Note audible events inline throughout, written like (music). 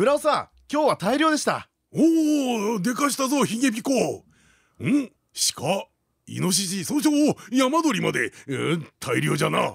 村尾さん今日は大量でした。おおでかしたぞヒゲピコ。ん？鹿？イノシシ？総称山鳥まで、えー、大量じゃな。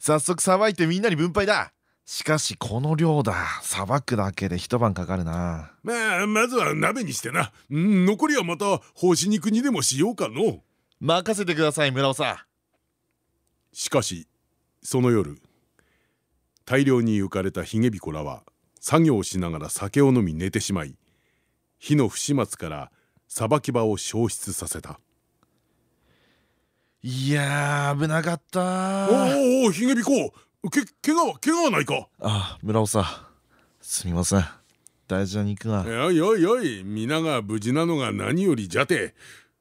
早速さばいてみんなに分配だ。しかしこの量だ。さばくだけで一晩かかるな。まあまずは鍋にしてな、うん、残りはまた干し肉にでもしようかの。任せてください村尾さん。しかしその夜大量に浮かれたヒゲビコらは作業をしながら酒を飲み寝てしまい火の不始末からさばき場を消失させた。いや危なかった。おおヒゲビコけ怪我は怪我はないか。あ村尾さん。すみません。大事な肉がよいよいよい皆が無事なのが何よりじゃて。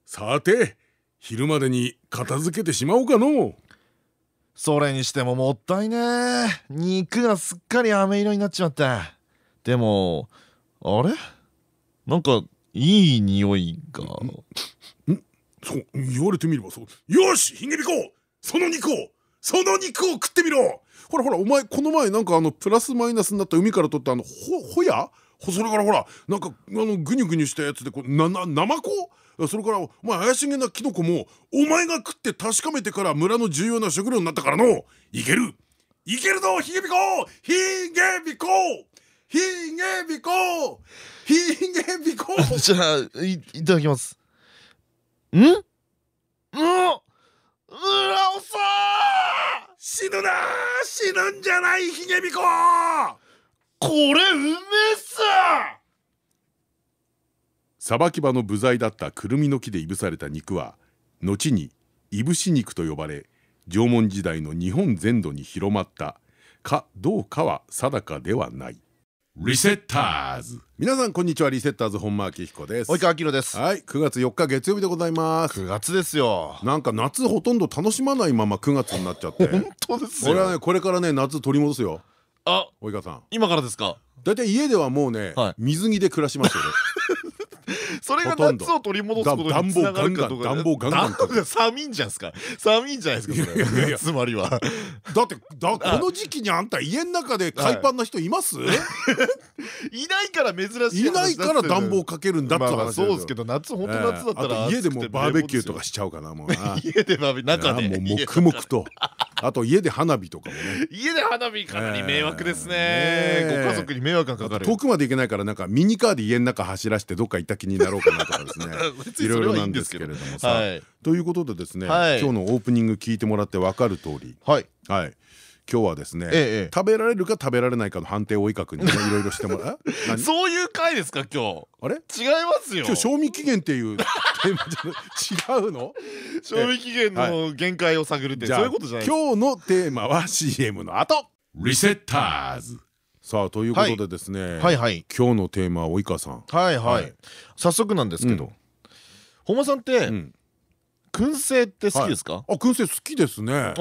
さて昼までに片付けてしまおうかのそれにしてももったいね肉がすっかり飴色になっちまったでもあれ？なんかいい匂いが。ん？そう言われてみればそう。よし！ヒゲビコその肉を！その肉を食ってみろ！ほらほらお前この前なんかあのプラスマイナスになった海から取ったあのほほやそれからほらなんかあのグニュグニュしたやつでこうななナマコそれからお前怪しげなキノコもお前が食って確かめてから村の重要な食料になったからの。いける。いけるぞヒゲビコヒゲビコヒゲビコヒゲビコ (laughs) じゃあいいただきます。ん？うん浦尾さん死ぬな死ぬんじゃないヒゲビコこれうめえっすさばき場の部材だったくるみの木でいぶされた肉は後にいぶし肉と呼ばれ縄文時代の日本全土に広まった。かどうかは定かではない。リセッターズ。皆さんこんにちはリセッターズ本間明彦です。及川明です。はい9月4日月曜日でございます。9月ですよ。なんか夏ほとんど楽しまないまま9月になっちゃって。本当ですよ。俺はねこれからね夏取り戻すよ。あ及川さん。今からですか？だいたい家ではもうね水着で暮らしますよね (laughs) (laughs) それが夏を取り戻すことにつながるかとか暖房ガンガン暖房寒いんじゃないですか。寒いんじゃないですか。つまりは。だってだこの時期にあんた家の中で海パンな人います？(laughs) いないから珍しいいないから暖房かけるんだって話そうですけど夏本当夏だったら家でもバーベキューとかしちゃうかなもう。家でバーベキュー中で。もう黙々と。あと家で花火とかもね。家で花火かなり迷惑ですね。ご家族に迷惑がかかる。遠くまで行けないからなんかミニカーで家の中走らせてどっか行った気になろうかなとかですね。(laughs) いろいろなんですけれどもさ。ということでですね今日のオープニング聞いてもらって分かる通り。はい今日はですね食べられるか食べられないかの判定を追いかくにいろいろしてもらう？(laughs) そういう回ですか今日。あれ？違いますよ。今日賞味期限っていうテーマじゃ違うの？(laughs) 賞味期限の限界を探るってそういうことじゃない今日のテーマは CM の後。リセッターズ。さあということでですねはい。はい今日のテーマは及川さん。はいはい。早速なんですけど本間さんって燻製って好きですか？あ燻製好きですね。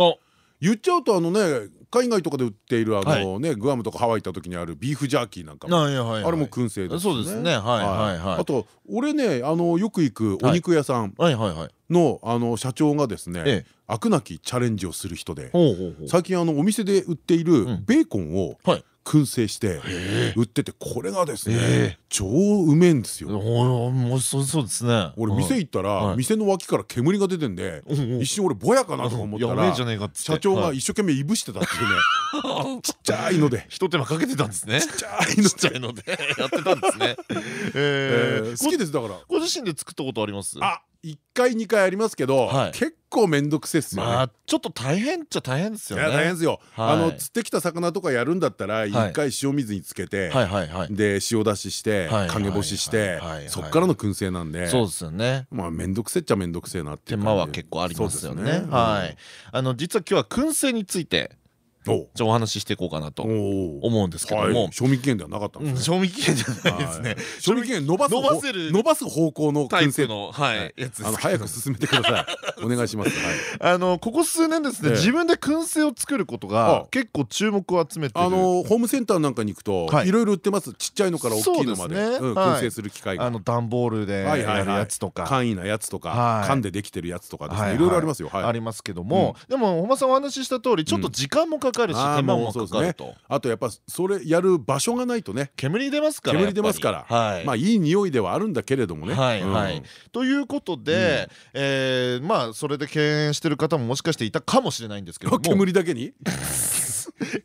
言っちゃうとあのね海外とかで売っているあのねグアムとかハワイ行った時にあるビーフジャーキーなんかも。あれも燻製ですそうですね。はいはいはい。あと俺ねあのよく行くお肉屋さんのあの社長がですね飽くなきチャレンジをする人で最近あのお店で売っているベーコンを燻製して売っててこれがですね超うめえんですよ。もうそうですね。俺店行ったら店の脇から煙が出てんで一瞬俺ぼやかなとか思ったら社長が一生懸命いぶしてたっていうね (laughs) ちっちゃいので一手間かけてたんですね。ちっちゃいのでやってたんですね。好きですだから。ご自身で作ったことあります？あ1回2回ありますけど結構面倒くせえっすよね。ちょっと大変っちゃ大変ですよね。大変ですよ。あの釣ってきた魚とかやるんだったら1回塩水につけてで塩出しして陰干ししてそっからの燻製なんで。そうですよね。まあ面倒くせっちゃ面倒くせえなって手間は結構ありますよね。はい。あの実は今日は燻製についておじゃあお話ししていこうかなとお思うんですけども。はい、賞味期限ではなかったんうん。ですね賞味期限じゃないですね。はい。賞味期限伸ばす伸ばせる伸ばす方向の燻製。プのはいやつあの早く進めてください。(laughs) お願いします。はい。あのここ数年ですねええ。自分で燻製を作ることあが結構注目を集めてる。あのホームセンターなんかに行くとはい。いろいろ売ってます。ちっちゃいのから大きいのまで。燻製する機械が。あの段ボールでやるはいやつとか。簡易なやつとかはい。缶でできてるやつとかですはいねい。ろいろありますよ。はい。ありますけども。でも本間さんお話しした通りちょっと時間もかかるし手間ももうそうですね。かかると。あとやっぱそれやる場所がないとね。煙出ますから煙出ますから。はい。まあいい匂いではあるんだけれどもね。はいということでえーまあそれで敬遠してる方ももしかしていたかもしれないんですけども。(laughs) 煙だけに？(laughs)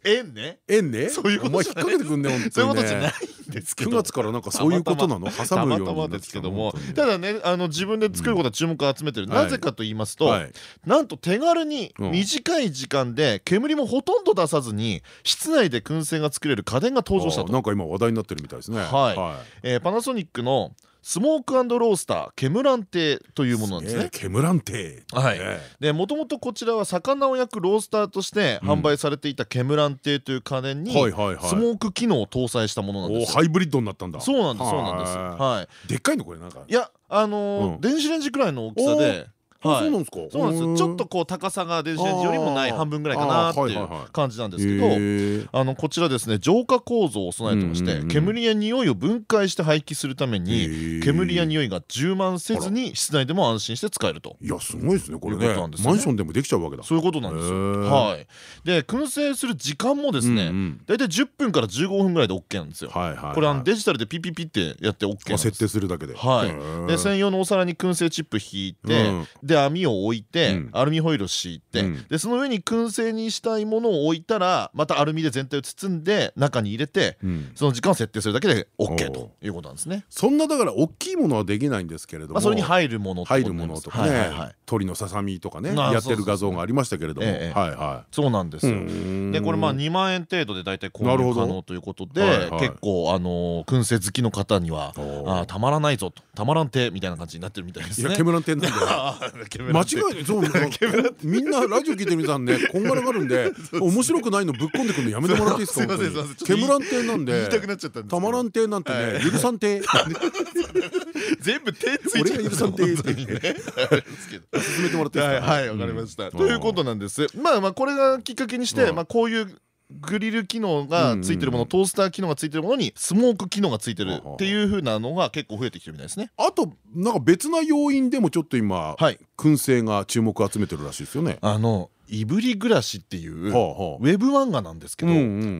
縁ね。縁ね？そういうことじゃないそういうことじゃない。んですけど。9月からなんかそういうことなの？(laughs) 挟たむようになですけども。ただねあの自分で作ることは注目を集めてる。うん。なぜかと言いますとはい。なんと手軽にうん。短い時間で煙もほとんど出さずに室内で燻製が作れる家電が登場したと。なんか今話題になってるみたいですね。はい。えーパナソニックのスモークロースターケムラン亭というものなんですね。ケムランテ。はい。でもともとこちらは魚を焼くロースターとして販売されていたケムラン亭という家電にはいはいはい。スモーク機能を搭載したものなんです。ハイブリッドになったんだ。そうなんですそうなんです。ははい。でっかいのこれなんか。い。いやあのーうん。電子レンジくらいの大きさで。そうなんですか？そうなんですよ。ちょっとこう高さが電子レンジよりもない半分ぐらいかなっていう感じなんですけどどあのこちらですね浄化構造を備えてまして煙や匂いを分解して排気するために煙や匂いが充満せずに室内でも安心して使えると。いやすごいですねこれね。マンションでもできちゃうわけだ。そういうことなんですよ。はい。で燻製する時間もですね大体10分から15分ぐらいで OK なんですよ。これデジタルでピッピッピってやって OK 設定するだけで。はい。で専用のお皿に燻製チップ引いて、うんで網を置いて、うん。アルミホイルを敷いて、うん。でその上に燻製にしたいものを置いたらまたアルミで全体を包んで中に入れてうん。その時間を設定するだけで OK おということなんですね。そんなだから大きいものはできないんですけれどもまあ、それに入るもの入るものとかね鳥のささみとかねやってる画像がありましたけれども。そうなんですいよ。でこれまあ2万円程度で大体購入可能ということで、結構あのー燻製好きの方にはたまらないぞとたまらんてみたい。な感じになってるみたいですね。いやケムランテンなんだよ間違いない。そうみんなラジオ聞いてる皆さんね (laughs) こんがらがるんで面白くないのぶっ込んでくるのやめてもらっていいですか？ケムランテンなんで。たまらん亭なんてね許さん亭。(laughs) 全部手ついちゃ俺が許さんて本当にね。進めてもらっていいですか？はいはいわかりました。うん。ということなんです。まあまあこれがきっかけにしてうん。まあこういうグリル機能がついてるもの、トースター機能がついてるものにスモーク機能がついてるっていう風なのが結構増えてきてるみたいですね。あとなんか別な要因でもちょっと今はい。燻製が注目を集めてるらしいですよね。あのいぶり暮らしっていうウェブ漫画なんですけど、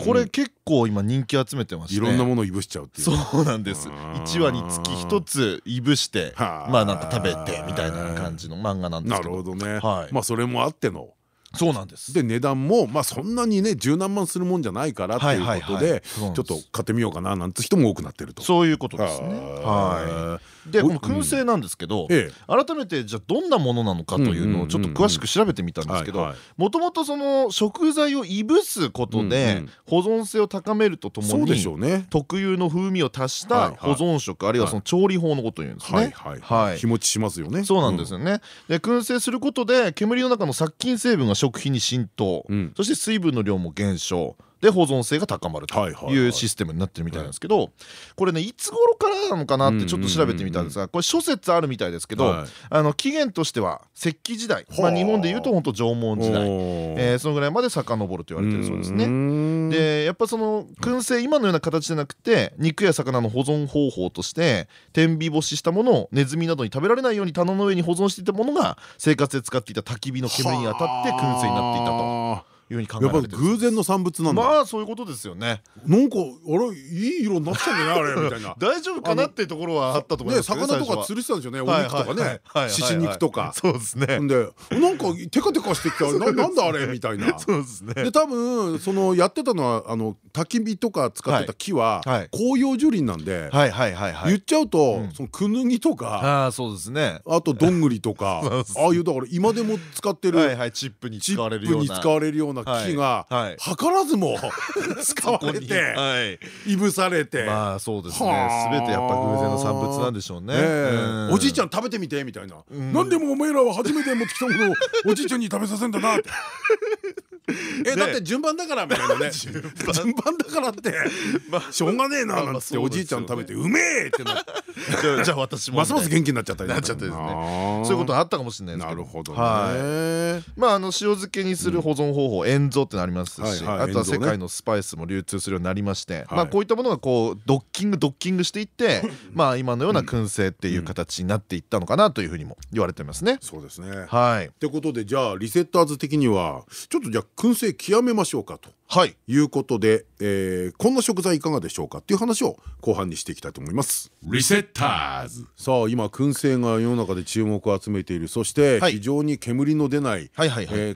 これ結構今人気集めてまして。いろんなものをいぶしちゃうっていうそうなんです。うん1話につき1ついぶしてはあ。まあなんか食べてみたいな感じの漫画なんですなけど。るほどね。はい。まあそれもあってのそうなんです。で値段もまあそんなにね十何万するもんじゃないからっていうことでちょっと買ってみようかななんて人も多くなってると。そういうことですね。ははいでこの燻製なんですけどええ。改めてじゃあどんなものなのかというのをちょっと詳しく調べてみたんですけどもともとその食材をいぶすことうんうでん。保存性を高めるとともに。特有の風味を足した保存食あるいはその調理法のことを言うんですね。はいはいはい。日持ちしますよね。そうなんですよね。で燻製することで煙の中の殺菌成分が食品に浸透、うん。そして水分の量も減少で保存性が高まるとはいうシステムになってるみたいなんですけどこれねいつ頃からなのかなってちょっと調べてみたんですがこれ諸説あるみたいですけど、はい。あの起源としては石器時代、はあまあ、日本でいうと本当縄文時代、えーそのぐらいまで遡ると言われてるそうですね。ねでやっぱその燻製今のような形じゃなくて肉や魚の保存方法として天日干ししたものをネズミなどに食べられないように棚の上に保存していたものが生活で使っていた焚き火の煙に当たって燻製になっていたというふうに考えやっぱりられてる偶然の産物なんだ。まあそういうことですよね。なんかあれいい色になってたんだねあれ？みたいな。(laughs) 大丈夫かなっていうところはあったと思いねます魚とか釣れてたんですよね。おは。肉とかね。はい獅子肉とか。そうですね。んでなんかテカテカしてきた。(laughs) ななんだあれ？みたいな。そうですね。で多分そのやってたのはあの焚き火とか使ってた木は紅葉樹林なんではいはいはいはい。言っちゃうとうん。そのクヌギとかああそうですね。あとどんぐりとか (laughs) ああいうだから今でも使ってるチップにチ使われるような使われるような木が図らずも (laughs) 使われてはい。いぶされて。まあそうですね。はあ。全てやっぱ偶然の産物なんでしょうね。おじいちゃん食べてみてみたいな、ん。なんでもお前らは初めて持ってきたものをおじいちゃんに食べさせんだなって (laughs) えだって順番だからみたいなね。(laughs) 順番。だからって。しょうがねえななんつっておじいちゃん食べてうめえってな (laughs) じゃあ私もますます元気になっちゃったりなっちゃってですね。そういうことあったかもしれないですなるほどね。まああの塩漬けにする保存方法塩蔵ってなりますしあとは世界のスパイスも流通するようになりましてまあこういったものがこうドッキングドッキングしていってまあ今のような燻製っていう形になっていったのかなというふうにも言われてますね。そうですね。はい。ってことでじゃあリセッターズ的にはちょっとじゃあ燻製極めましょうかと。はい。いうことで、えー、こんな食材いかがでしょうかっていう話を後半にしていきたいと思います。リセッターズ。さあ今燻製が世の中で注目を集めている。そして非常に煙の出ない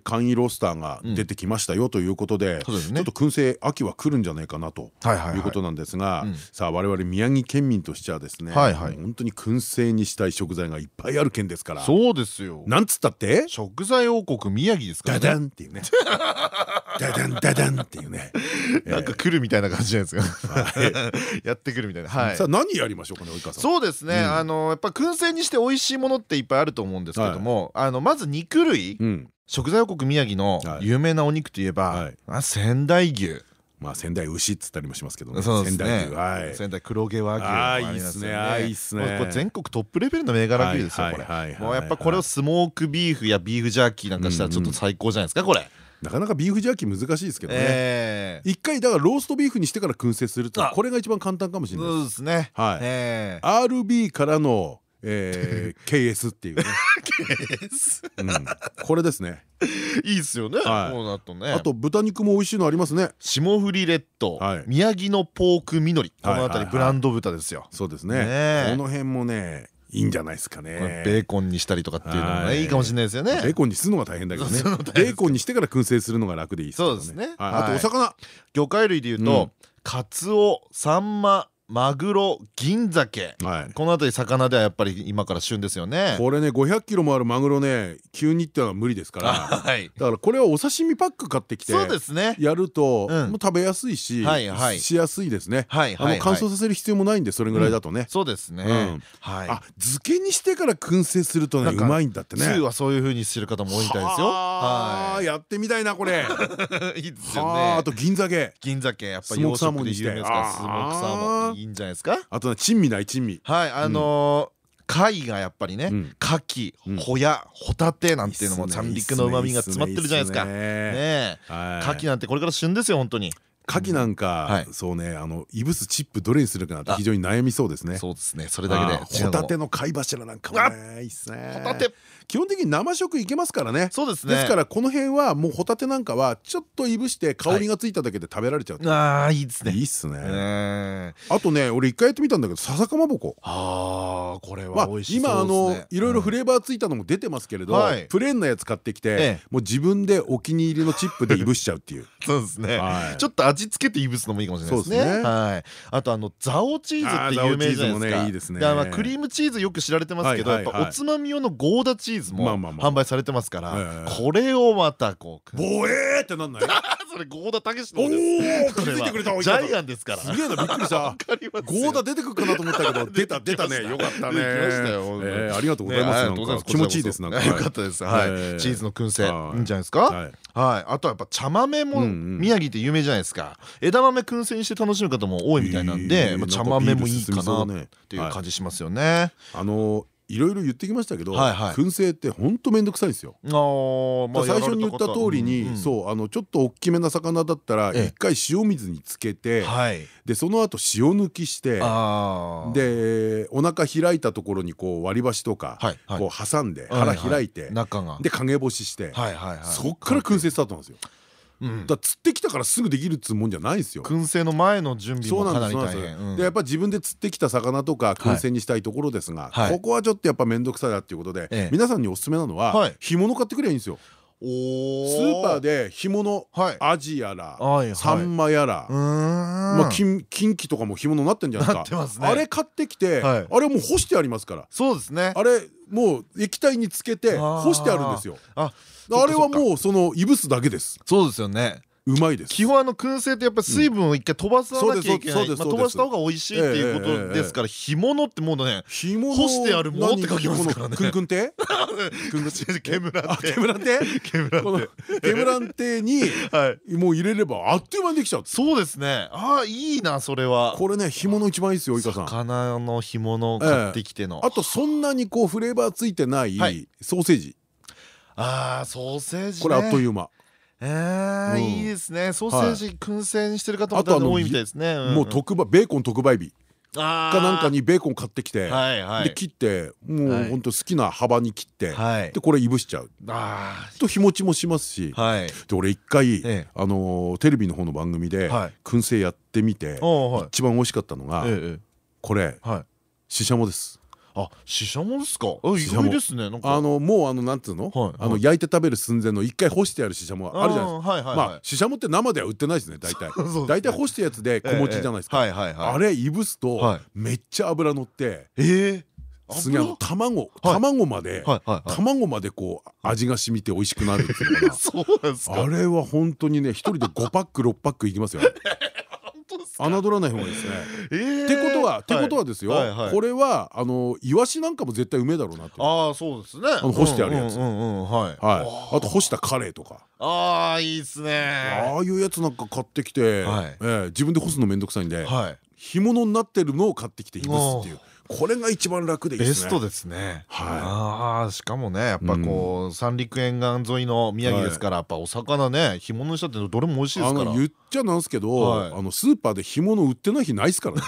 簡易ロースターが出てきましたよということでちょっと燻製秋は来るんじゃないかなということなんですがさあ我々宮城県民としてはですね本当に燻製にしたい食材がいっぱいある県ですから。そうですよ。なんつったって？食材王国宮城ですからダダンっていうね。(laughs) ダダンダダンっていうね。(laughs) なんか来るみたいな感じじゃないですか。(laughs) やってくるみたいな。さあ何やりましょうかね及川さん。そうですね。あのやっぱ燻製にして美味しいものっていっぱいあると思うんですけどもあのまず肉類。食材王国宮城の有名なお肉といえば仙台牛。まあ仙台牛っつったりもしますけどね。仙台牛、はい、仙台黒毛和牛ああいいですね。ああいいですね。これ全国トップレベルの銘柄牛ですよこれ。もうやっぱこれをスモークビーフやビーフジャーキーなんかしたらちょっと最高じゃないですかこれ。なかなかビーフジャーキー難しいですけどね。一回だからローストビーフにしてから燻製するとこれが一番簡単かもしれないそうですね。はい。RB からのえー、(laughs) KS っていうね。KS、うん、これですね。いいっすよね、はい、こうなとね。あと豚肉も美味しいのありますね。霜降りレッド、はい、宮城のポークみのりこの辺りブランド豚ですよ。そうですね。この辺もねいいんじゃないですかね。ベーコンにしたりとかっていうのもい。いかもしれないですよね。ベーコンにするのが大変だけどね。(laughs) ベーコンにしてから燻製するのが楽でいいそうですね。あとお魚。魚介類でいうとカツオサンママグロ銀鮭、はい、この辺り魚ではやっぱり今から旬ですよね。これね500キロもあるマグロね急にってのは無理ですから、はい、だからこれはお刺身パック買ってきてそうですね。やると、もう食べやすいし、はいはい、しやすいですね。あの乾燥させる必要もないんでそれぐらいだとね、そうですね、はい。あ漬けにしてから燻製するとねうまいんだってね。通はそういう風にしてる方も多いみたいですよ。はい。やってみたいなこれ。(laughs) いいですよね。あと銀鮭。銀鮭やっぱり養殖で有名ですからスモークサーモンいいんじゃないですか？あと珍味ない珍味。はいあの貝がやっぱりね牡蠣ホヤホタテなんていうのも三陸の旨味が詰まってるじゃないですか。ね。牡蠣なんてこれから旬ですよ本当に。牡蠣なんかそうねあのいぶすチップどれにするかなって非常に悩みそうですね。そうですねそれだけで。ホタテの貝柱なんかもねいいっすね。ホタテ基本的に生食いけますからね。そうですね。ですからこの辺はもうホタテなんかはちょっといぶして香りがついただけで食べられちゃうああいいですね。いいっすね。あとね俺一回やってみたんだけど笹かまぼこ。ああこれは美味しい今あのいろいろフレーバーついたのも出てますけれどプレーンなやつ買ってきてもう自分でお気に入りのチップでいぶしちゃうっていう。(laughs) そうですね。ちょっと味付けていぶすのもいいかもしれないですね。はい。あとあのザオチーズって有名じゃないですか。クリームチーズよく知られてますけどやっぱおつまみ用のゴーダチーズも販売されてますからこれをまたこうボエーってなんない？(laughs) それゴーダたけしのです。気づいてくれたジャイアンですから。すげえなびっくりした。ゴーダ出てくるかなと思ったけど (laughs) 出た出たね。よかったね。ありがとうございます。気持ちいいですなんか。よかったです。はい。チーズの燻製。い。いんじゃないですか？はい。あとはやっぱ茶豆も宮城って有名じゃないですか。枝豆燻製にして楽しむ方も多いみたいなんで茶豆もいいかなっていう感じしますよね。あのいろいろ言ってきましたけど燻製って本当面倒くさいんですよ。最初に言った通りにそうあのちょっと大きめな魚だったら一回塩水につけてでその後塩抜きしてでお腹開いたところにこう割り箸とかこう挟んで腹開いてで陰干ししてそっから燻製スタートなんですよ。だ釣ってきたからすぐできるっつうもんじゃないですよ。燻製の前の準備もかなり大変。でやっぱ自分で釣ってきた魚とか燻製にしたいところですがここはちょっとやっぱ面倒くさいなっていうことで皆さんにおすすめなのは干物買ってくればいいんですよスーパーで干物アジやらサンマやらまあ近畿とかも干物になってんじゃないですか。あれ買ってきてあれもう干してありますから。そうですね。あれもう液体につけて干してあるんですよ。あれはもうそのいぶすだけです。そうですよねうまいです。基本あの燻製ってやっぱり水分を一回飛ばさなきゃいけない。飛ばした方が美味しいっていうことですから干物ってもうね干物干してあるものって書きますからね。くんくん亭？(laughs) くんくん？亭ケムランあケムラン亭ケムラこのケムラン亭にはい。もう入れればあっという間にできちゃう。そうですね。ああいいなそれは。これね干物一番いいですよいかさん。魚の干物を買ってきての。あとそんなにこうフレーバーついてないはい。ソーセージ。あーソーセージね。これあっという間えーうん。いいですね。ソーセージ燻製にしてる方も多いみたいですね。もう特売ベーコン特売日。かかなんかにベーコン買ってきてで切ってもはい。うほんと好きな幅に切ってはい。でこれいぶしちゃう。あと日持ちもしますし。で俺一回ええ。あのーテレビの方の番組ではい。燻製やってみて一番美味しかったのがこれ。ししゃもですあししゃもですか？あ意外ですねあのもうあのなんつうの？はいあの焼いて食べる寸前の一回干してあるししゃもあるじゃないですか。まあししゃもって生では売ってないですね大体。(laughs) 大体干したやつで小持ちじゃないですか。あれいぶすとはい。めっちゃ油乗ってええ？すげえあの卵はい。卵まで卵までこう味が染みて美味しくなるっていう (laughs) あれは本当にね一人で5パック6パックいきますよ (laughs) ですか？侮らない方がいいですね。(laughs) ええってことはってことはですよ。これはあのイワシなんかも絶対うめえだろうなってああそうですね。の干してあるやつ。あと干したカレーとか。ああいいですね。ああいうやつなんか買ってきて自分で干すのめんどくさいんではい。干物になってるのを買ってきていぶすっていうこれが一番楽でいいですね。ベストですね。はああしかもねやっぱこう三陸沿岸沿いの宮城ですからやっぱお魚ね干物にしたってどれも美味しいですから。言っちゃなんですけどはい。あのスーパーで干物売ってない日ないですからね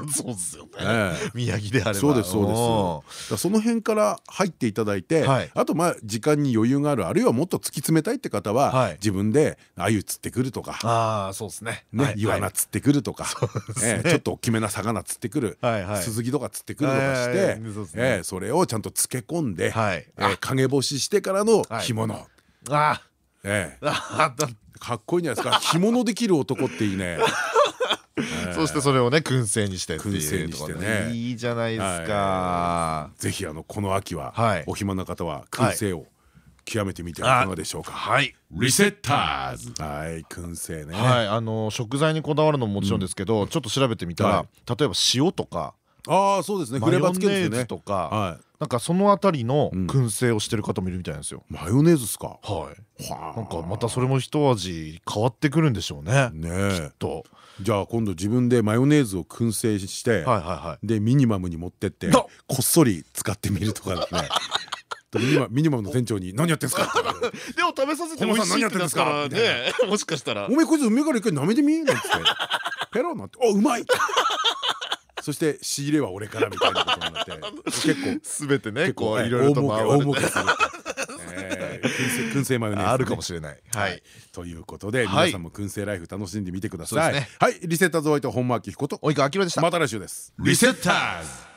(laughs) そうですよね。ええ。宮城であれば。そうですそうです。その辺から入っていただいて、はい。あとまあ時間に余裕があるあるいはもっと突き詰めたいって方は、はい。自分で鮎釣ってくるとか。ああそうですね。イワナ釣ってくるとか、ちょっと大きめな魚釣ってくる、スズキとか釣ってくるとかしはいてはい。それをちゃんと漬け込んで、陰干ししてからの干物、あええ。ー (laughs) あーかっこいいんじゃないですか。(laughs) 干物できる男っていいねそしてそれをね燻製にしてっていう燻製にしてね。ところでいいじゃないですか。ぜひあのこの秋は、はい。お暇な方は燻製を極めてみてはいかがでしょうか、はい。リセッターズ。はい燻製ね、はいあの食材にこだわるのももちろんですけどちょっと調べてみたらは例えば塩とかああそうですね。フレーバーつけるとかはいなんかそのあたりのうん。燻製をしてる方もいるみたいなんですよ。マヨネーズっすか？はい。はあ。なんかまたそれも一味変わってくるんでしょうね。ねえ。と。じゃあ今度自分でマヨネーズを燻製して、はいはいはい。でミニマムに持ってってだこっそり使ってみるとかですね。(laughs) でミニマムの店長に「何やってんすか?」(laughs) でも食べさせて美味しいってなったらねもしかしたらおめえこいつ梅から一回舐めてみ?」なんつって「ペロなって「あうまい!」そして仕入れは俺からみたいなことになって (laughs) 結構すべてね結構こういろいろと回大る儲けする (laughs) えー燻製マヨネーズね。あるかもしれない。はい。ということではい。皆さんも燻製ライフ楽しんでみてください。はい。リセッターズお相手本間明彦と及川明でした。また来週です。リセッターズ